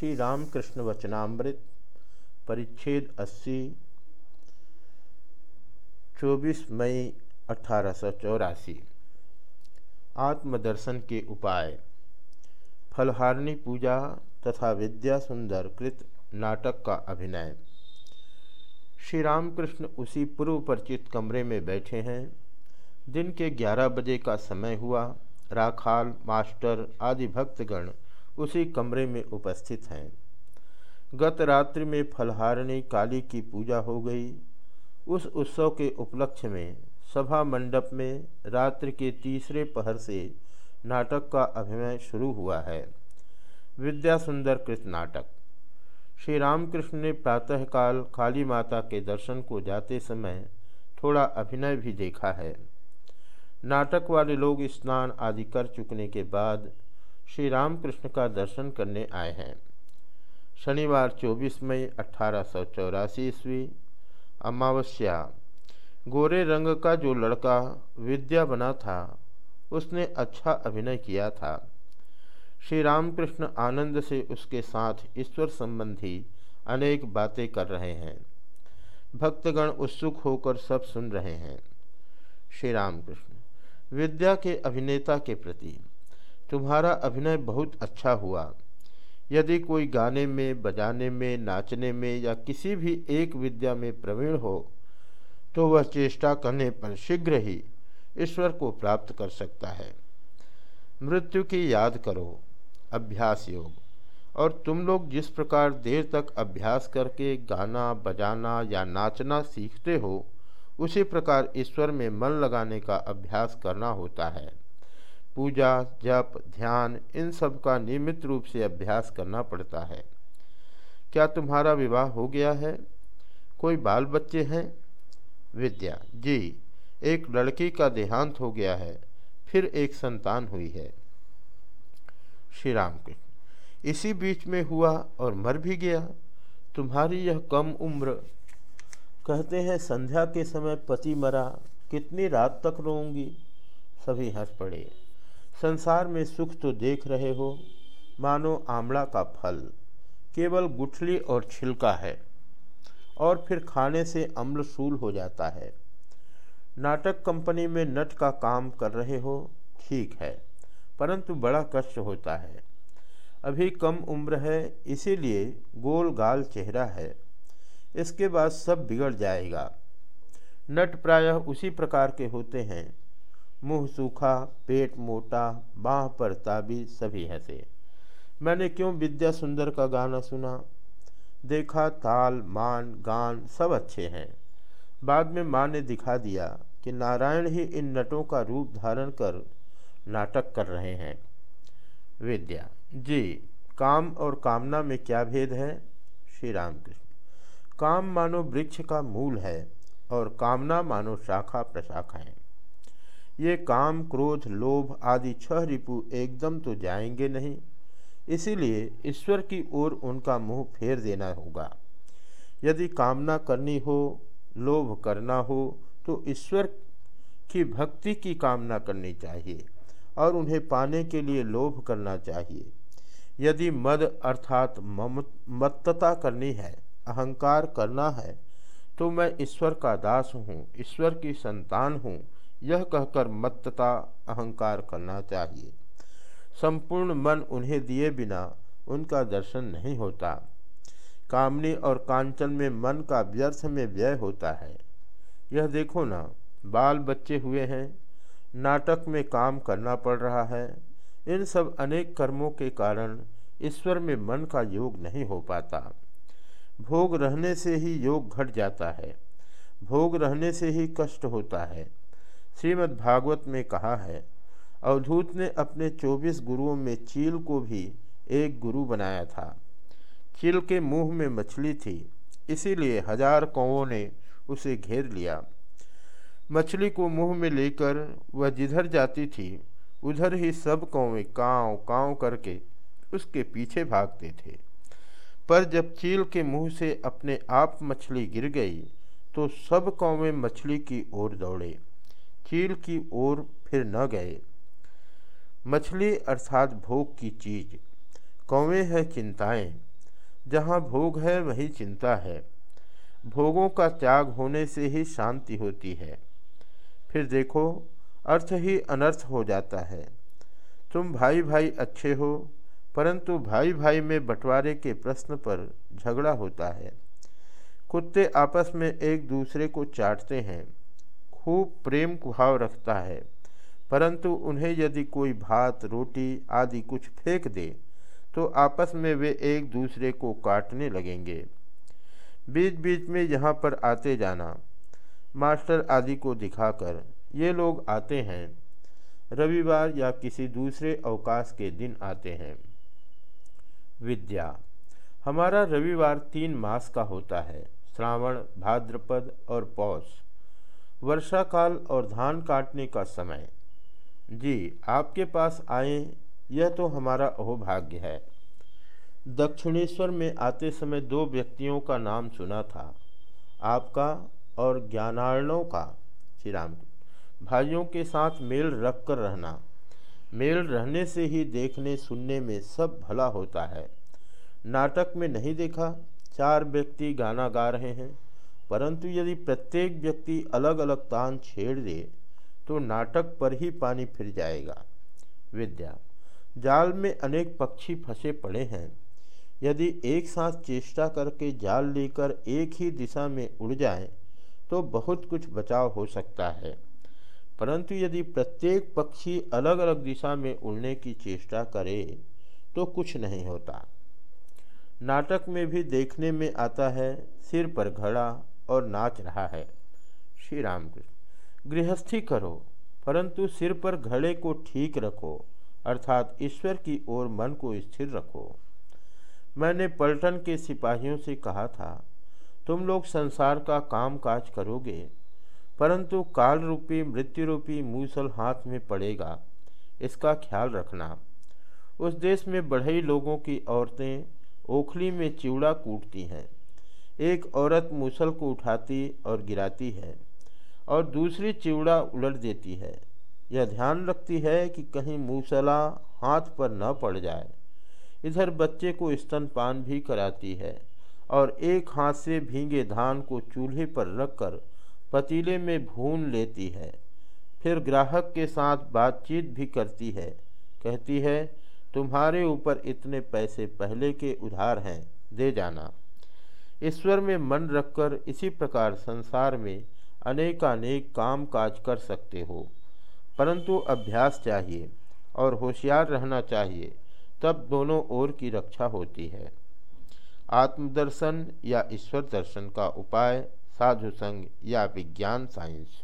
श्री रामकृष्ण वचनामृत परिच्छेद 80 24 मई अठारह सौ चौरासी। आत्मदर्शन के उपाय। फलहारणी पूजा तथा विद्या सुंदर कृत नाटक का अभिनय। श्री रामकृष्ण उसी पूर्व परिचित कमरे में बैठे हैं। दिन के 11 बजे का समय हुआ। राखाल, मास्टर, आदि भक्तगण उसी कमरे में उपस्थित हैं। गत रात्रि में फलहारिणी काली की पूजा हो गई। उस उत्सव के उपलक्ष्य में, सभा मंडप में रात्रि के तीसरे पहर से नाटक का अभिनय शुरू हुआ है। विद्या सुंदर कृत नाटक। श्री रामकृष्ण ने प्रातःकाल काली माता के दर्शन को जाते समय थोड़ा अभिनय भी देखा है। नाटक वाले लोग स्नान आदि कर चुकने के बाद श्री रामकृष्ण का दर्शन करने आए हैं। शनिवार 24 मई अठारह सौ चौरासी ईस्वी। अमावस्या। गोरे रंग का जो लड़का विद्या बना था, उसने अच्छा अभिनय किया था। श्री रामकृष्ण आनंद से उसके साथ ईश्वर संबंधी अनेक बातें कर रहे हैं। भक्तगण उत्सुक होकर सब सुन रहे हैं। श्री रामकृष्ण विद्या के अभिनेता के प्रति तुम्हारा अभिनय बहुत अच्छा हुआ। यदि कोई गाने में, बजाने में, नाचने में या किसी भी एक विद्या में प्रवीण हो तो वह चेष्टा करने पर शीघ्र ही ईश्वर को प्राप्त कर सकता है। मृत्यु की याद करो, अभ्यास योग। और तुम लोग जिस प्रकार देर तक अभ्यास करके गाना, बजाना या नाचना सीखते हो, उसी प्रकार ईश्वर में मन लगाने का अभ्यास करना होता है। पूजा, जप, ध्यान, इन सब का नियमित रूप से अभ्यास करना पड़ता है। क्या तुम्हारा विवाह हो गया है? कोई बाल बच्चे हैं? विद्या, जी, एक लड़की का देहांत हो गया है, फिर एक संतान हुई है। श्री राम के इसी बीच में हुआ और मर भी गया। तुम्हारी यह कम उम्र, कहते हैं संध्या के समय पति मरा, कितनी रात तक रोऊँगी? सभी हंस पड़े। संसार में सुख तो देख रहे हो। मानो आमला का फल। केवल गुठली और छिलका है। और फिर खाने से अम्ल सूल हो जाता है। नाटक कंपनी में नट का काम कर रहे हो, ठीक है, परंतु बड़ा कष्ट होता है। अभी कम उम्र है, इसीलिए गोल गाल चेहरा है। इसके बाद सब बिगड़ जाएगा। नट प्रायः उसी प्रकार के होते हैं। मुँह सूखा, पेट मोटा, बाह पर ताबी, सभी हंसे। मैंने क्यों विद्या सुंदर का गाना सुना? देखा, ताल, मान, गान सब अच्छे हैं। बाद में माँ ने दिखा दिया कि नारायण ही इन नटों का रूप धारण कर नाटक कर रहे हैं। विद्या, जी, काम और कामना में क्या भेद है? श्री राम कृष्ण काम मानो वृक्ष का मूल है और कामना मानो शाखा प्रशाखा है। ये काम, क्रोध, लोभ आदि छह रिपु एकदम तो जाएँगे नहीं। इसीलिए ईश्वर की ओर उनका मुँह फेर देना होगा। यदि कामना करनी हो, लोभ करना हो तो ईश्वर की भक्ति की कामना करनी चाहिए और उन्हें पाने के लिए लोभ करना चाहिए। यदि मद अर्थात मत्तता करनी है, अहंकार करना है तो मैं ईश्वर का दास हूँ, ईश्वर की संतान हूँ यह कहकर मत्तता अहंकार करना चाहिए। संपूर्ण मन उन्हें दिए बिना उनका दर्शन नहीं होता। कामनी और कांचन में मन का व्यर्थ में व्यय होता है। यह देखो ना, बाल बच्चे हुए हैं, नाटक में काम करना पड़ रहा है। इन सब अनेक कर्मों के कारण ईश्वर में मन का योग नहीं हो पाता। भोग रहने से ही योग घट जाता है। भोग रहने से ही कष्ट होता है। श्रीमद् भागवत में कहा है, अवधूत ने अपने चौबीस गुरुओं में चील को भी एक गुरु बनाया था। चील के मुँह में मछली थी, इसीलिए हज़ार कौवों ने उसे घेर लिया। मछली को मुँह में लेकर वह जिधर जाती थी, उधर ही सब कौवें काँव काँव करके उसके पीछे भागते थे। पर जब चील के मुँह से अपने आप मछली गिर गई तो सब कौवें मछली की ओर दौड़े। चील की ओर फिर न गए। मछली अर्थात भोग की चीज़, कौवें है चिंताएँ, जहाँ भोग है वही चिंता है। भोगों का त्याग होने से ही शांति होती है। फिर देखो, अर्थ ही अनर्थ हो जाता है। तुम भाई भाई अच्छे हो, परंतु भाई भाई में बंटवारे के प्रश्न पर झगड़ा होता है। कुत्ते आपस में एक दूसरे को चाटते हैं। खूब प्रेम कुहाव रखता है, परंतु उन्हें यदि कोई भात, रोटी आदि कुछ फेंक दे तो आपस में वे एक दूसरे को काटने लगेंगे। बीच बीच में यहाँ पर आते जाना, मास्टर आदि को दिखाकर ये लोग आते हैं। रविवार या किसी दूसरे अवकाश के दिन आते हैं। विद्या, हमारा रविवार तीन मास का होता है, श्रावण, भाद्रपद और पौष। वर्षा काल और धान काटने का समय। जी, आपके पास आए, यह तो हमारा अहोभाग्य है। दक्षिणेश्वर में आते समय दो व्यक्तियों का नाम सुना था। आपका और ज्ञानार्णों का, श्री राम। भाइयों के साथ मेल रख कर रहना। मेल रहने से ही देखने, सुनने में सब भला होता है। नाटक में नहीं देखा, चार व्यक्ति गाना गा रहे हैं। परंतु यदि प्रत्येक व्यक्ति अलग अलग तान छेड़ दे तो नाटक पर ही पानी फिर जाएगा। विद्या, जाल में अनेक पक्षी फंसे पड़े हैं। यदि एक साथ चेष्टा करके जाल लेकर एक ही दिशा में उड़ जाए तो बहुत कुछ बचाव हो सकता है। परंतु यदि प्रत्येक पक्षी अलग अलग दिशा में उड़ने की चेष्टा करे तो कुछ नहीं होता। नाटक में भी देखने में आता है, सिर पर घड़ा और नाच रहा है। श्री रामकृष्ण गृहस्थी करो, परंतु सिर पर घड़े को ठीक रखो, अर्थात ईश्वर की ओर मन को स्थिर रखो। मैंने पलटन के सिपाहियों से कहा था, तुम लोग संसार का काम काज करोगे, परंतु काल रूपी मृत्यु रूपी मूसल हाथ में पड़ेगा, इसका ख्याल रखना। उस देश में बढ़ई लोगों की औरतें ओखली में चिवड़ा कूटती हैं। एक औरत मूसल को उठाती और गिराती है और दूसरी चिवड़ा उलट देती है। यह ध्यान रखती है कि कहीं मूसला हाथ पर न पड़ जाए। इधर बच्चे को स्तनपान भी कराती है और एक हाथ से भींगे धान को चूल्हे पर रखकर पतीले में भून लेती है। फिर ग्राहक के साथ बातचीत भी करती है। कहती है, तुम्हारे ऊपर इतने पैसे पहले के उधार हैं, दे जाना। ईश्वर में मन रखकर इसी प्रकार संसार में अनेकानेक काम काज कर सकते हो। परंतु अभ्यास चाहिए और होशियार रहना चाहिए, तब दोनों ओर की रक्षा होती है। आत्मदर्शन या ईश्वर दर्शन का उपाय, साधु संग या विज्ञान साइंस।